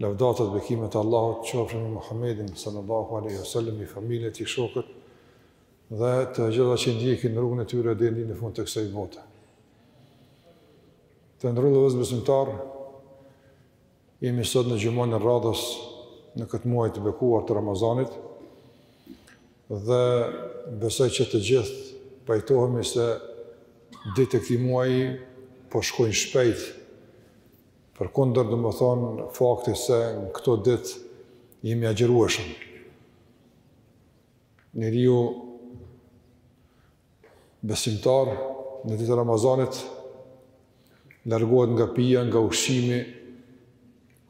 Lavdata dhe bekimet e Allahut qofshin mbi Muhammedin sallallahu alaihi wasallam, mbi familjen e tij, shokët dhe të gjithë ata që ndjekin rrugën e tyre deri në fund të kësaj bote. Të nderuar vëllezër besimtarë, jemi sot në xhumanë e radhës në këtë muaj të bekuar të Ramazanit dhe besoj që të gjithë pajtohemi se ditët e këtij muaj po shkojnë shpejt Përkundër, domethënë, fakti se në këto ditë jemi agjërueshëm. Njeriu besimtar në ditët e Ramazanit largohet nga pija, nga ushqimi,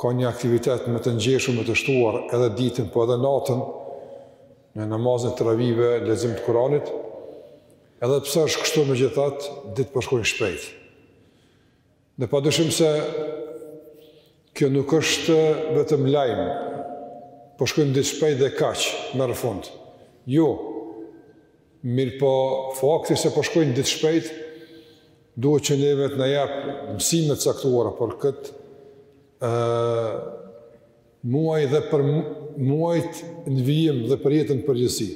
ka një aktivitet më të ngjeshur, më të shtuar edhe ditën, po edhe natën në namazin e teravive, lexim të Kuranit. Edhe pse është kështu megjithatë, ditët po shkojnë shpejt. Dhe padyshim se kjo nuk është vetëm lajm, po shkojnë ditët shpejt dhe kaq, merr fund. Jo, mirëpo fakti se po shkojnë ditët shpejt, duhet që neve të na japë mësime të caktuara për këtë muaj dhe për muajt në vijim dhe për jetën në përgjithësi.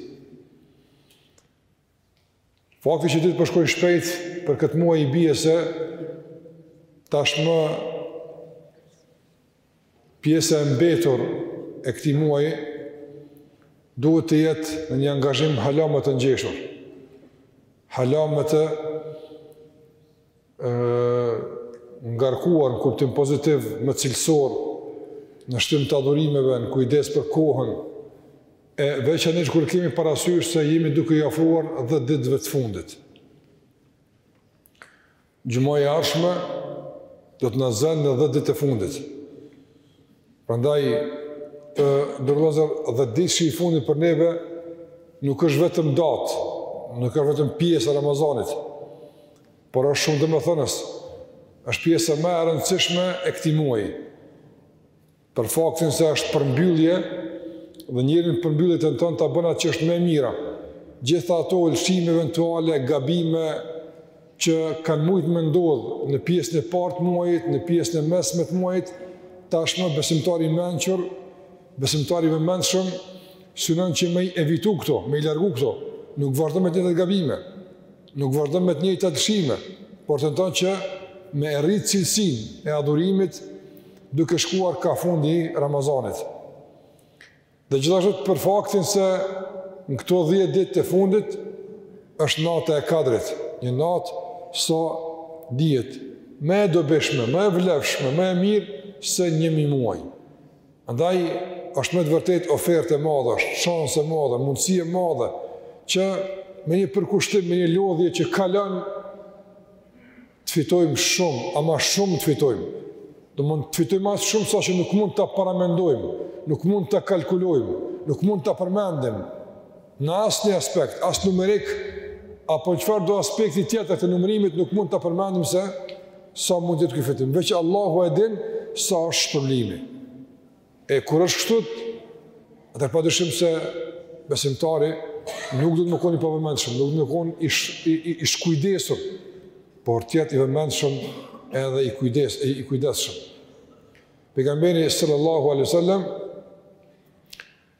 Fakti që ditët po shkojnë shpejt për këtë muaj i bie se tashmë pjesa e mbetur e këtij muaji duhet të jetë në një angazhim hala më të ngjeshur, hala më të ngarkuar në kuptim pozitiv, më cilësor, në shtim të adhurimeve, në kujdes për kohën, e veçanisht kur kemi parasysh se jemi duke iu afruar 10 ditëve të fundit. Xhumaja e ardhshme do të na zërë në 10 ditët e fundit. Prandaj, të nderuar vëllezër, dhjetëditëshi i fundit për neve, nuk është vetëm datë, nuk është vetëm pjesë e Ramazanit, por është shumë domethënës, është pjesa më e rëndësishme e këtij muaj, për faktin se është përmbyllje dhe njeriu në përmbyllje tenton ta bëjë atë që është më e mira, gjitha ato lëshime eventuale, gabime, që kanë mujtë me ndodhë në pjesën e parë të muajit, në pjesën e mesme të muajit, tashmë besimtari i mençur, besimtari i vëmendshëm, synon që me i evitu këto, me i largu këto, nuk vazhdon me të njëjtat gabime, nuk vazhdon me të njëjtat lëshime, por tenton që me e rritë cilësinë e adhurimit duke shkuar ka fundi i Ramazanit. Dhe gjithashtu për faktin se në këto dhjetë ditë të fundit është nata e Kadrit, një natë siç dihet më e dobishme, më e vlefshme, më e mirë se një mijë muaj. Andaj është me të vërtetë ofertë e madhe, është shans e madhe, mundësi e madhe që me një përkushtim, me një lodhje që kalon të fitojmë shumë, ama shumë të fitojmë, domethënë të fitojmë aq shumë sa që nuk mund ta paramendojmë, nuk mund ta kalkulojmë, nuk mund ta përmendim, në asnjë aspekt, as numerik, apo në çfarëdo aspekti tjetër të numerimit, nuk mund ta përmendim se sa mund të jetë ky fitim, veç Allahu e din sa është shpërblimi. E kur është kështu, atëherë pa dyshim se besimtari nuk do të mu kon i pavëmendshëm, nuk do të mu kon i, i, i, i shkujdesur, por të jetë i vëmendshëm edhe i, kujdes, i, i kujdesshëm. Pejgamberi sallallahu alejhi ue selem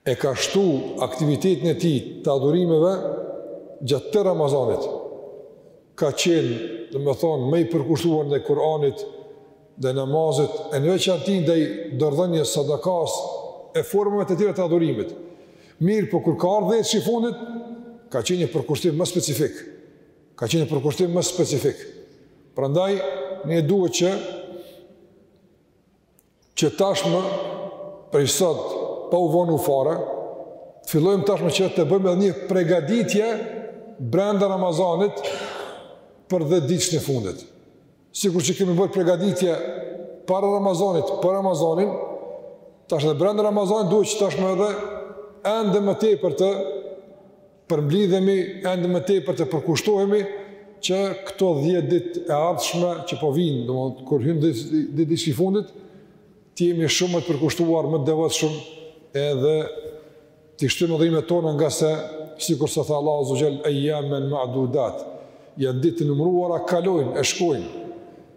e ka shtu aktivitetin e tij të adhurimeve gjatë Ramazanit. Ka qenë, domethënë, më i përkushtuar ndaj Kur'anit, ndaj namazit, e në veçanti ndaj dorëdhënies, sadakasë e formave të tjera të adhurimit. Mirëpo kur ka ardhur dhjetëshi i fundit, ka qenë një përkushtim më specifik. Ka qenë një përkushtim më specifik. Prandaj ne duhet që që tashmë prej sot pa u vonu fare, të fillojmë tashmë që të bëjmë edhe një pregaditje brenda Ramazanit për dhjetëditëshin e fundit. Sikur që kemi bërë pregaditje para Ramazanit, për Ramazanin, tash edhe brenda Ramazanit duhet që tashmë edhe ende më tepër të përmblidhemi, ende më tepër të përkushtohemi, që këto dhjetë ditë e ardhshme që po vijnë, domethënë kur hyn dhjetëditëshi i fundit, të jemi shumë më të përkushtuar, më të devotshëm, edhe T'i shtojmë adhurimet tona ngase, sikurse tha Allah Azze ue Xhel, ejjamen ma'dudat, janë ditë të numruara, kalojnë, e shkojnë.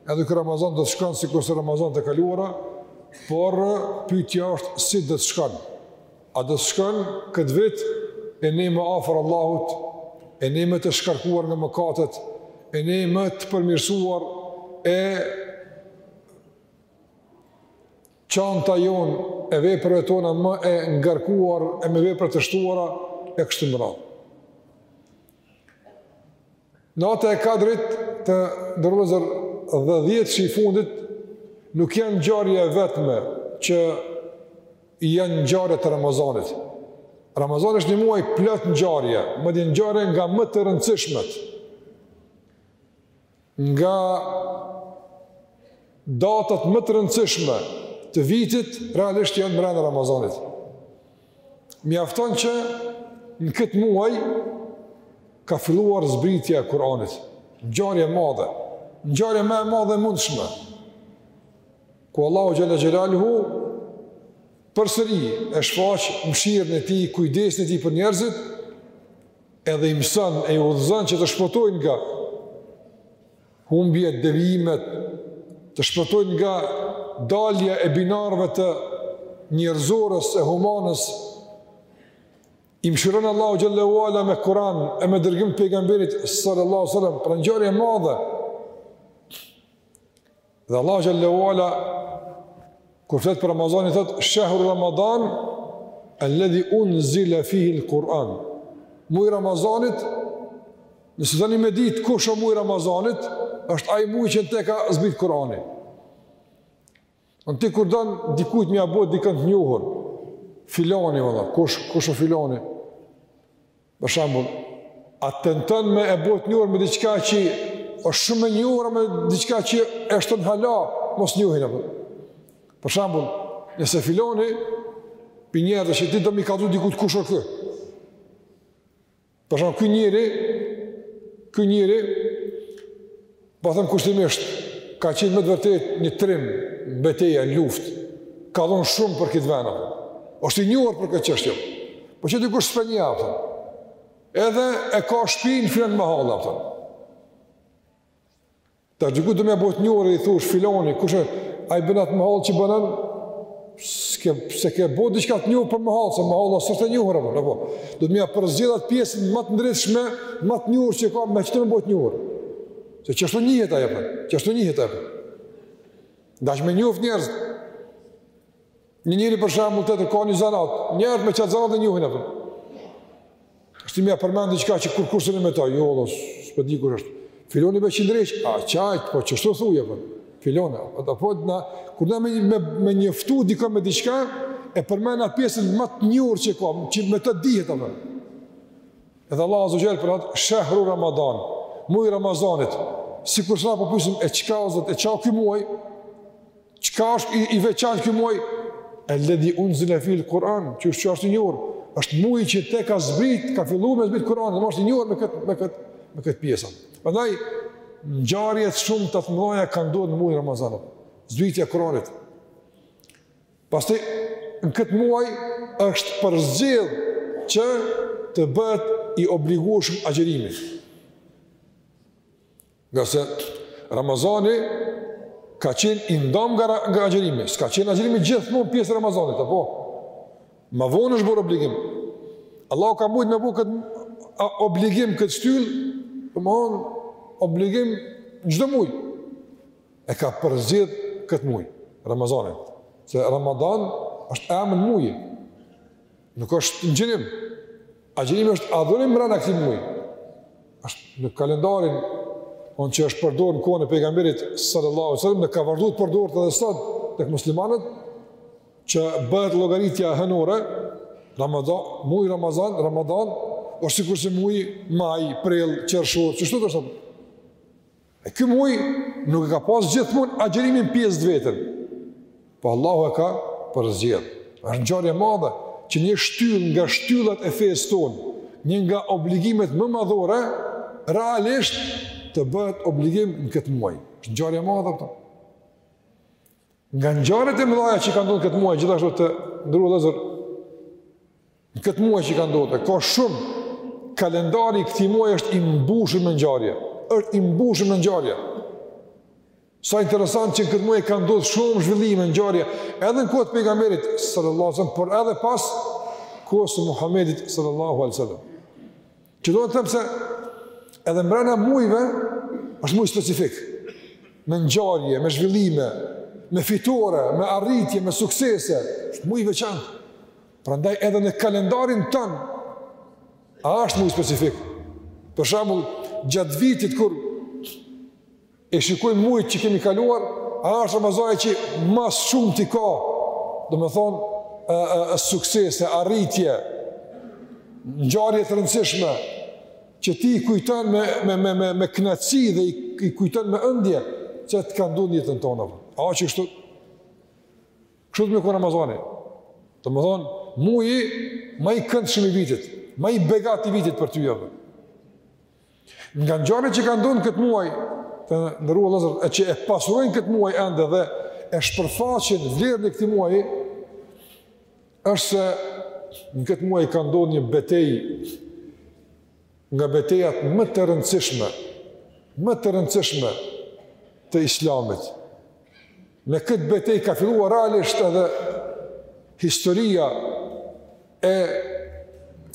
Edhe ky Ramazan do të shkon, sikurse Ramazanet e kaluara, por pyetja është si do të shkon. A do të shkon këtë vit, e ne më afer Allahut, e ne më të shkarkuar nga mëkatet, e ne më të përmirësuar, e çanta jonë e veprave tona më e ngarkuar e me vepra të shtuara e kështu me radhë. Nata e kadrit të nderuar vëllezër dhe dhjetëshi i fundit nuk janë ngjarje e vetme që janë ngjarje të Ramazanit. Ramazani është një muaj plot ngjarje, madje ngjarje nga më të rëndësishmet. Nga datat më të rëndësishme të vitit realisht janë mrenda Ramazanit. Mjafton që në këtë muaj ka filluar zbritja e Kur'anit. Ngjarje e madhe, ngjarje më e madhe e mundshme. Ku Allahu xhalla xhelaluhu përsëri e shfaq mëshirën e tij, kujdesin e tij për njerëzit Edhe i mëson e i udhëzon që të shpëtojnë nga humbjet, devijimet, të shpëtojnë nga dalja e binarëve të njerëzorës e humanës, i mëshiron Allahu xhalla wa ala me Kur'an e me dërgim të pejgamberit sallallahu alaihi wasallam pra ngjarje e madhe. Dhe Allahu xhalla wa ala kur flet për Ramazanin thot shahru Ramadan alladhi unzila fihi alquran. Muaj Ramazanit, nëse doni me ditë kush o muaj Ramazanit, është ai muaj që n'te ka zbrit Kurani. Në ti kur don dikujt me ia bo dikan të njohur, filoni valla, kush kush o filoni? Për shembull, a tenton me e bo të njohur me diçka që është shumë e njohur a me diçka që është hala mos njohin apo. Për shembull, nëse filoni për njerëz që ti do m'i kallzu dikujt kush është ky. Për shembull, ky njeri ky njeri Po them kushtimisht, ka qenë me të vërtet një trim beteja në luftë. Ka dhon shumë për këtë vend apo. Është i njohur për këtë çështje. Po qe dikush s'pe njeh apo. Edhe e ka shpinë n'filon mëhallë apo. Tash dikujt do me ia bo të njohur i thush filoni kush është ai banon n'atë mëhallë që banon S'ke, s'e ke bo diçka të njohur për mëhallë, se mëhalla s'është e njohur, apo, apo. Do ti me ia përzgjedh at pjesën më të ndritshme, më të njohur që ka, me qato me e bo të njohur. Se qashtu njihet ai, po, qashtu njihet ai. N'daç me njoft njerëz, një njeri për shembull tjetër ka një zanat, njerëzit me qat zanat e njohin, apo. Është me përmend diçka që kurrkush s'e njeh me to, jo vallah, s'po di kush është. Filoni me qindresh, a çajt, po qashtu thuj po. Filona, ato po na kur na me me, me njoftu dikon me diçka e përmend atë pjesën më të njohur që ka, që me të dihet apo. Edhe Allah azza jall po thotë shahru Ramadan, muaj Ramazanit. Sikur sa po pyesim e çka o Zot, e çka o ky muaj? Çka është i veçantë ky muaj? Alladhi unzila fihi al-Quran, qashtu është i njohur. Është muaji që n'te ka zbrit, ka fillu me zbrit Kur'ani, domethënë është i njohur me kët me kët me kët pjesën. Prandaj ngjarjet shumë të mëdha kanë ndodhur në muajin e Ramazanit. Zbritja e Kur'anit. Pastaj në kët muaj është përzgjedh që të bëhet i obligueshëm agjërimi. Ngase Ramazani ka qenë i ndam nga, nga agjërimi, s'ka qenë agjërimi gjithmonë pjesë e Ramazanit, apo? Ma vonë është bërë obligim. Allah ka mujtë me bo këtë obligim, këtë shtyllë, domethënë obligim çdo muj. E ka përzgjedh këtë muj, Ramazanit. Se Ramadan është emën muji. Nuk është agjërim. Agjërimi është adhurim mbrenda këtij muaji. Është në kalendarin tonë që është përdorur në kohën e pejgamberit sallallahu alajhi wasallam, ka vazhduar të përdoret edhe sot tek muslimanët që bëhet llogaritja hënore, Ramadan, muaj Ramazan, Ramadan, është sikurse muaj maj, prill, qershor, qështu është. E ky muaj nuk e ka pas gjithmonë agjërimin pjesë të vetën. Po Allahu e ka përzgjedh. Është ngjarje e madhe që një shtyllë nga shtyllat e fesë tonë, një nga obligimet më madhore realisht të bëhet obligim në këtë muaj. Është ngjarje e madhe këto. Nga ngjarjet e mëdha që kanë ndodhur në këtë muaj gjithashtu të nderuar vëllezër. Në këtë muaj që kanë ndodhur, ka shumë kalendari i këtij muaji është i mbushur me ngjarje. Është i mbushur me ngjarje. Sa interesant që në këtë muaj kanë ndodhur shumë zhvillime ngjarje, edhe në kohë të pejgamberit sallallahu alajhi wasallam, por edhe pas kohës së Muhamedit sallallahu alajhi wasallam. Që do të them se edhe mbrana mujve është muj specifik, me ngjarje, me zhvillime, me fitore, me arritje, me suksese, është muj i veçantë. Prandaj edhe në kalendarin tonë, a është muj specifik. Për shembull, gjatë vitit kur e shikojmë mujt që kemi kaluar, a është Ramazani që ma së shumti ka, domethënë, e, e, e, suksese, arritje, ngjarje të rëndësishme, që ti i kujton me, me, me, me, me knaqsi dhe i, i kujton me ëndje, që të ka ndodh në jetën tonë, a që kështu, kështu të me ku Ramazani, domethënë, muji ma i këndshëm i vitit, ma i begat i vitit për ty, dhe. Nga ngjarjet që kanë ndodh në këtë muaj, të nderuar vëllezër, e që e pasurojnë këtë muaj ende dhe e shpërfaqin vlerën e këtij muaji, është se në këtë muaj ka ndodhur një betejë nga betejat më të rëndësishme, më të rëndësishme të Islamit. Me këtë betejë ka filluar realisht edhe historia e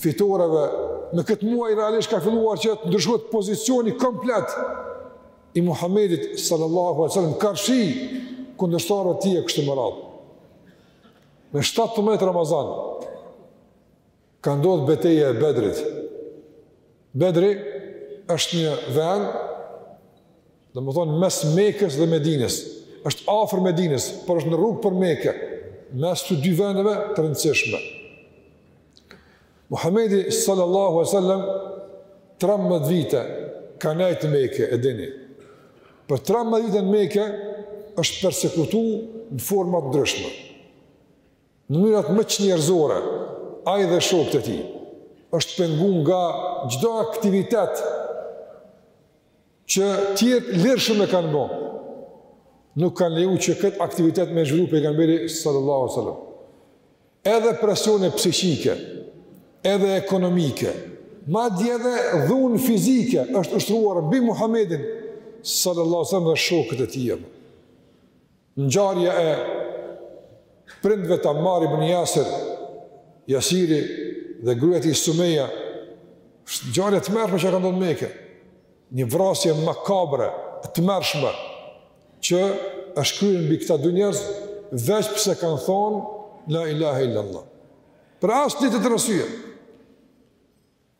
fitoreve. Në këtë muaj realisht ka filluar që të ndryshohet pozicioni komplet i Muhammedit sallallahu alaihi wasallam karshi kundërshtarëve të tij e kështu me radhë. Në 17 Ramazan Ka ndodh beteja e Bedrit. Bedri është një vend, domethonë, mes Mekës dhe Medinës. Është afër Medinës, por është në rrugë për Mekë, mes të dy vendeve të rëndësishme. Muhammedi sallallahu alejhi sallam, 13 vite, ka nejt në Mekë, e dini. Për 13 vite në Mekë, është persekutu në forma t'ndryshme. Në mënyrat më çnjerëzore, ai dhe shokët e tij, është pengu nga çdo aktivitet që tjerët lirshëm e kanë bo. Nuk kanë leju që këtë aktivitet me zhvillu pejgamberi sallallahu sallam. Edhe presione psikike, edhe ekonomike, madje edhe dhunë fizike është ushtruar mbi Muhammedin sallallahu sallam dhe shokët e tij e. Ngjarja e prindve të Ammar ibn Jasir, Jasiri dhe gruaja e tij Sumeja, është ngjarje e tmerrshme që ka ndodh në Mekë. Një vrasje makabre, e tmerrshme që është kryer mbi këta dy njerëz veç pse kanë thonë la ilaha illallah. Për asnjë tjetër arsye.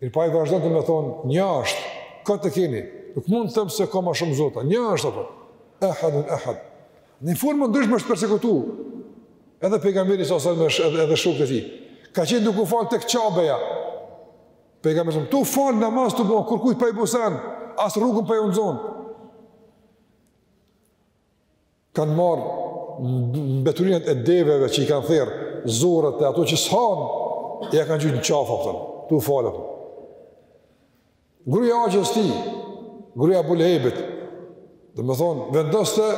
Mirëpo ai vazhdonte me thonë, një është, këtë e kemi, nuk mund të them se ka ma shumë zota, një është, apo, ehadun ehad. Në forma t'ndryshme është persekutu, edhe pejgamberi a.s. edhe, edhe shokët e tij. Ka qenë duke u fal tek Qabeja, pejgamberi a.s., tu fal namaz, tu bo, kurkujt pa i bo send, as rrugën pa jau zonë. kanë marrë mbeturinat e deveve që i kanë therë, zorrët e ato që s'hahen, e ia kanë gjujt në qafë, a kupton, tu u falë, a kupton. Gruja e axhës tij, gruja e Ebu Lehebit, domethonë, vendoste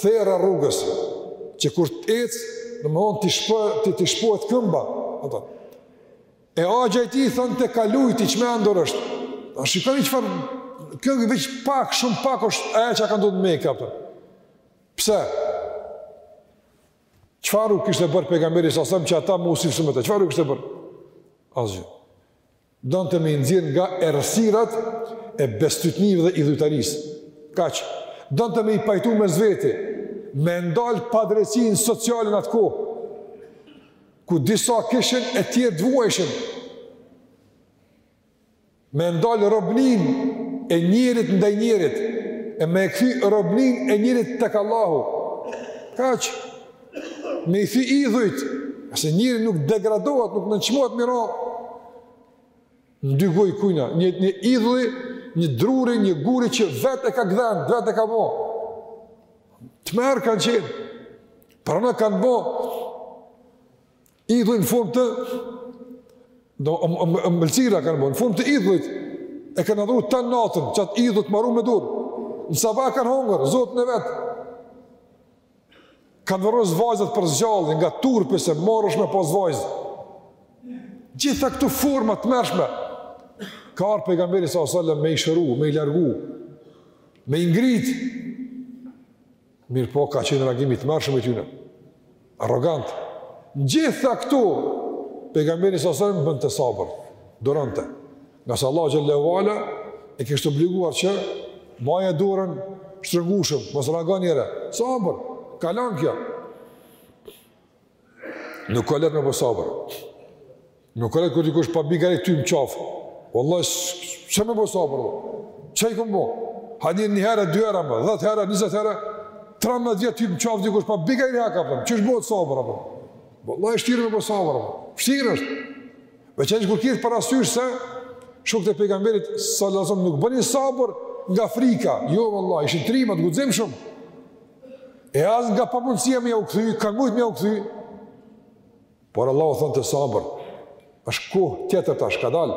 therra rrugës, që kur të ecë, domethonë, t'i shpohet këmba, a kupton. E axha i tij thonte kalojuni, i çmendur është. A shikoni çfarë, kjo veç pak, shumë pak është ajo qa ka ndodh n'Mekë, a kupton. Pse? Çfarë u kishte bërë pejgamberi a.s. që ata me u sjell kështu me të? Çfarë u kishte bërë? Asgjë. Donte me i nxjerr nga errësirat e bestytnive dhe idhujtarisë. Kaq. Donte me i pajtu mes veti, me ndalë padrejtësinë sociale n'atë kohë. ku disa kishin e tjerët vuajshin, me ndalë robnin e njerit ndaj njerit, e me e kthy robnin e njerit tek Allahu, kaq, me i thy idhujt, se njeri nuk degradohet, nuk nënçmohet mira, Në dy guj kujna, një, një idhulli, një druri, një guri që vetë e ka gdhen, vetë e ka bo. Tmerr kanë qenë. Pra na kanë bo idhullin në formë të do ëmbëlsira kanë bo, në formë të idhullit. E kanë adhuru tan natën, qat idhull të maru me dur. Në sabah kanë hongër, zotin e vet. Kanë vorros vajzat për s'gjalli nga turpi se marre ish me pas vajzë. Gjitha këto forma të tmerrshme. Ka ardh pejgamberi sa sallam me i shëru, me i largu, me i ngrit. Mirëpo ka qenë reagim i tmerrshëm i tyne. Arrogant. Gjitha këto pejgamberi sa sallam bënte sabër. Duronte. Ngase Allahu xhel-le ve ala e kishte obliguar që maje dorën shtrëngushëm, mos reago njëherë, sabër, kalon kjo. Nuk o lehtë me bo sabër. Nuk o lehtë kur dikush pa bigajri t'hy më qafë. Wallahi, qysh me bo sabër, çi kem bo? Hajt një herë, dy herë, dhetë herë, njëzet herë, trembëdhjetë t'hy më qafë dikush pa bigajri haka, qysh bohet sabër, Wallahi, shtirë me bo sabër, shtirë është. Veçanërisht kur kihet parasysh se shokët e pejgamberit sallallahu alajhi wasallam nuk bënin sabër nga frika, jo vallahi, ishin trima të guximshëm. E as nga pamundësia me ja u kthy, kanë mujt me ja u kthy. Por Allahu thonte sabër. Është kohë tjetër tash ka dalë.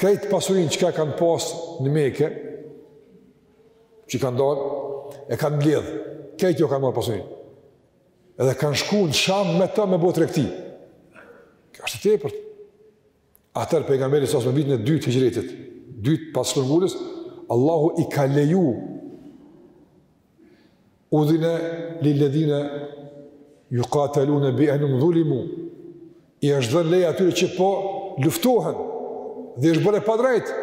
Krejt pasurinë çka kanë pas në Meke, që kanë dalë, e kanë mbledhë, krejt ja u kanë marrë pasurinë. Edhe kanë shku në Sham me të me bo tregti. Kjo është e tepërt. Atëherë pejgamberit s.a.s. në vitin e dytë hixhretit, dytë pas shpërnguljes, Allahu i ka leju Udhine lil-ledhine jukatelune bi ennehum dhulimu, i është dhënë leja atyre që po luftohen, dhe i është bërë e padrejtë,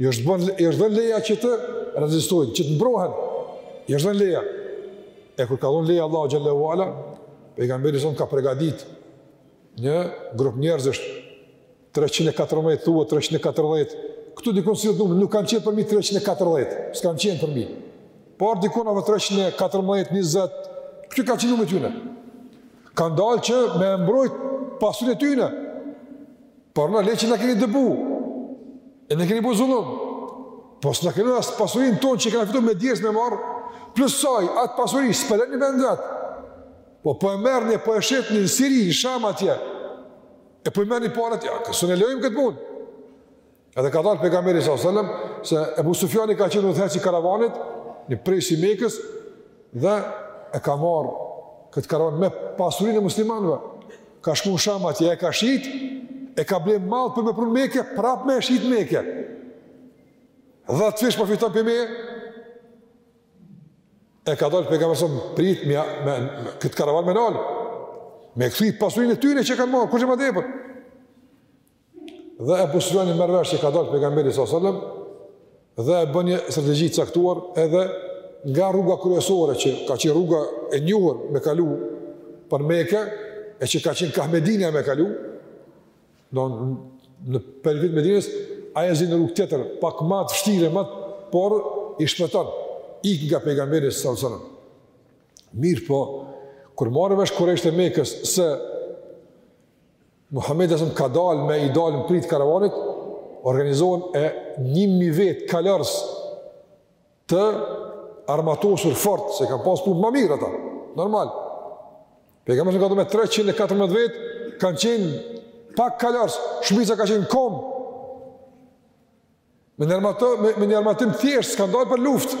i është, bën, i është dhënë leja që të rezistojnë, që të mbrohen, i është dhënë leja. E kur ka dhënë leja Allahu xhel-le ve ala, pejgamberi s.a.s. ka pregadit një grup njerëzish, treqind e katërmbëdhjetë thua treqind e katërdhjetë këtu dikun si thotë nuk kanë qenë përmi treqind e katërdhjetë s'kanë qenë përmi por dikun apo treqind e katërmbëdhjetë njëzet këtu ka qenë numri i tyne kanë dalë që me mbrojt pasurinë e tyne po le që na keni dëbu e na keni bo zullum po s'na keni as pasurinë tonë që kem fitu me djersë me marrë plus asaj atë pasuri s'po e leni n'vend po po e merrni po e shetni n'Siri në Sham atje E po i merrni paret, jo s'e lejojmë këtë punë. Edhe ka dalë pejgamberi sa selam se Ebu Sufjani ka qenë udhëheqës i karavanit, një prijës i Mekës dhe e ka marr këtë karavan me pasurinë e muslimanëve. Ka shku n'Sham atje, e ka shit, e ka bler mall për me pru n'Mekë, prap me shit n'Mekë. Dhe dyfish profiton për me. E ka dalë pejgamberi me prit me me këtë karavan me nal. Me kthy pasurinë e tyre që kanë marrë, kurgjë ma tepër. Dhe Ebu Sufjani merr vesh që ka dalë pejgamberi sa selam dhe e bën një strategji të caktuar edhe nga rruga kryesore që ka qenë rruga e njohur me kalu për Mekë e që ka qenë ka Medinja me kalu Do në periferi t'Medinës, ai e zgjedh një rrugë tjetër, pak ma të vshtirë, ma të, por i shpëton, ik nga pejgamberi sa selam. Mirëpo, kur marrin vesh kurejshët e Mekës, se Muhammedi ka dalë me i dalë në pritë karavanit, organizohen e njimi vetë kalorës të armatosur fort, se kanë pas punë më mirë ata, normal. Pejgamberi sa selam këta me 314 vetë kanë qenë pak kalorës, shumica ka qenë kom. Me një armatim, me, me një armatim thjesht, s'kanë dalë për luftë.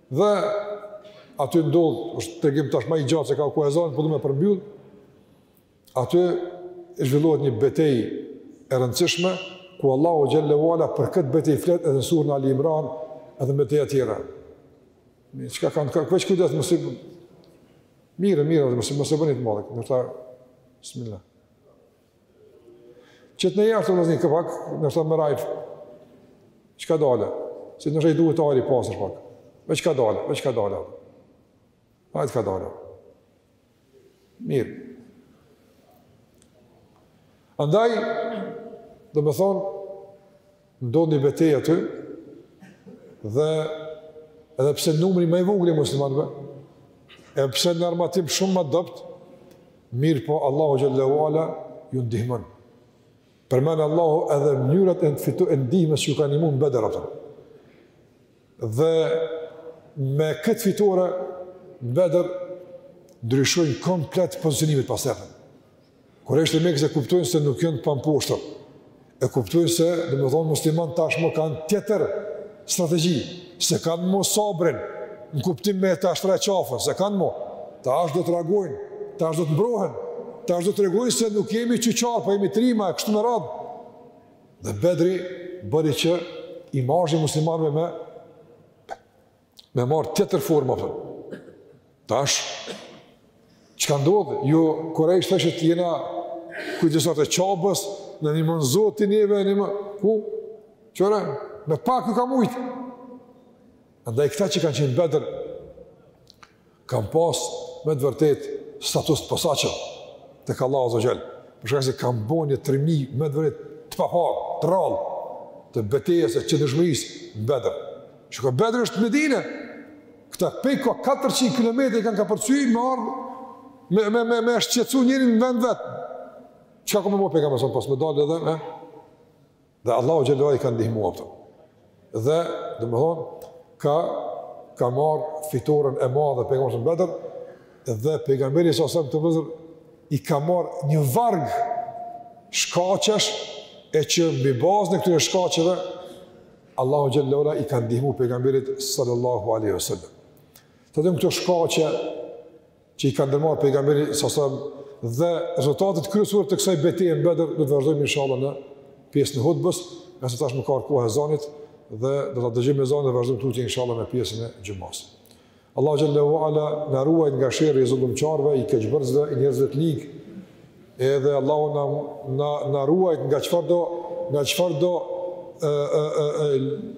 Dhe aty ndodh, është tregim tash më i gjatë se koha e ezanit, po du me përmbyll. Aty zhvillohet një betejë e rëndësishme ku Allahu xhelle ue ala për këtë betejë flet edhe në surën Ali Imran edhe në beteja tjera. Mi çka kanë ka kush kujdes mos i Mirë, mirë, mos mos e bëni të madhe. Do ta Bismillah. Që të në jashtë të vëzin këpak, në shtë të më rajtë, që ka dalë, që në shtë i duhet të ari pasër pak, veç ka dalë, veç ka dalë, me që ka dalë, mirë. Andaj, domethonë, Ndodh një betejë aty dhe edhe pse numri më i vogël i muslimanëve, edhe pse në armatim shumë më dobt, mirëpo Allahu xhelle ue ala ju ndihmon. Përmend Allahu edhe mënyrat e fitu e ndihmës që ju ka ndihmu në Bedër ato. Dhe me këtë fitore në Bedër ndryshojnë komplet pozicionimet mas tej. Kurejshët e Mekës e kuptojnë se nuk janë të pamposhtur. E kuptojnë se, domethonë, muslimanët tashmë kanë tjetër strategji, s'e kanë mo sabrin, në kuptim me ta shtri qafën, s'e kanë mo. Tash do të reagojnë, tash do të mbrohen, tash do të tregojnë se nuk jemi qyqarë, po jemi trima, e kështu me radhë. Dhe Bedri bëri që imazhi i muslimanve me me marrë tjetër forma, për. Tash, çka ndodh, jo kurejshët që jena kujdestarët e Qabes, na ndihmon Zoti neve, një mënë, ku? Qëre, me pak ju ka mujt. Andaj këta që kanë qenë Bedër, Kanë pas me të vërtetë status të posaçëm tek Allahu azze ue xhel. Për shkak se kanë bo një trimni me të vërtetë të paparë, të rrallë të betejës e qëndrueshmërisë në Bedër. Shiko Bedri është Medinë. Këta prej ka 400 kilometra kanë kapërcy me ardh me me me me shqetësu njërin në vend vet. Çka ka me bo pejgamberi a.s. pos me dalë edhe me Dhe Allahu xhele ue ala i ka ndihmu ata. Dhe, domethënë, ka ka marrë fitoren e madhe pejgamberi n'Bedër dhe pejgamberi a.s. këtu, vëllezër, i ka marrë një varg shkaqesh e që mbi bazën e këtyre shkaqeve Allahu xhele ue ala i ka ndihmu pejgamberit salallahu alejhi ue selem. T'i dimë këto shkaqe që i ka ndërmarrë pejgamberi a.s., dhe rezultatet kryesore të kësaj beteje në Bedër, do të vazhdojmë inshallah në pjesën e hutbes, ngase tashmë ka ardhë koha e ezanit, dhe do ta dëgjojmë ezanin dhe vazhdojmë tutje inshallah në pjesën e xhumasë. Allahu xhele ue ala na ruajtë nga sherri i zullumqarëve, i keqbërësve, i njerëzve të ligj, edhe Allahu na, na, na ruajtë nga çfarëdo, nga çfarëdo, e, e, e, e,